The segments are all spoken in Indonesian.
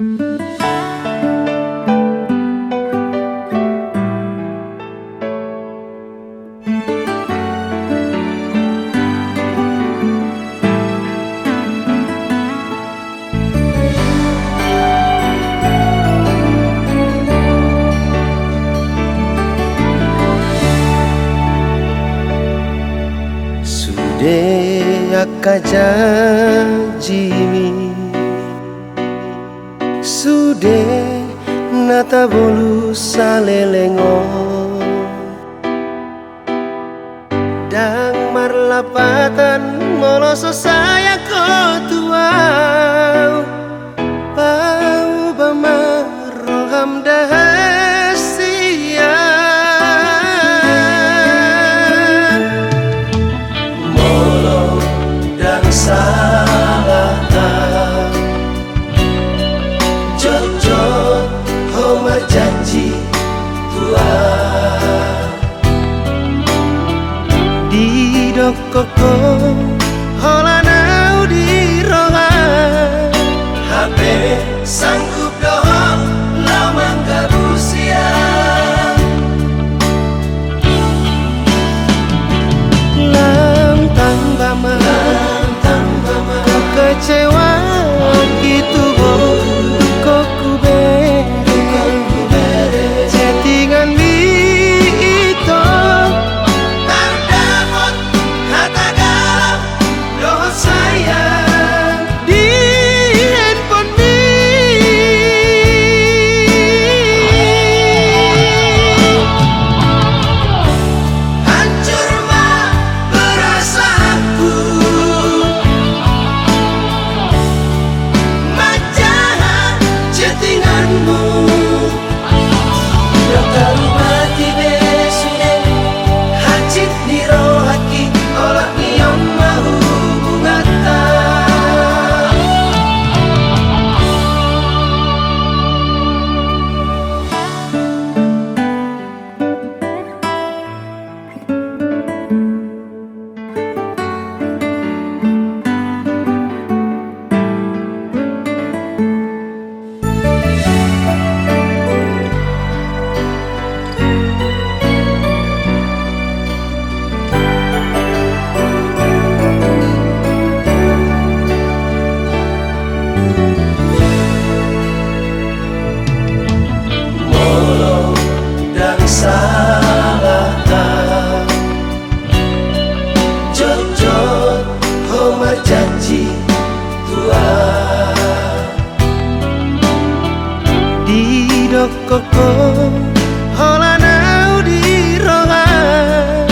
Sudah janji Sudah nata bolu salelengo Dang marlapatan moloso saya kau tua Pau bamaroham dahasia janji tua Di dokoko Holanau di roha HP sangku disalahkan Jod-jod Homer janji Tuhan. Di dokoko Holanau di rohan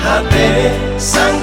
HP sang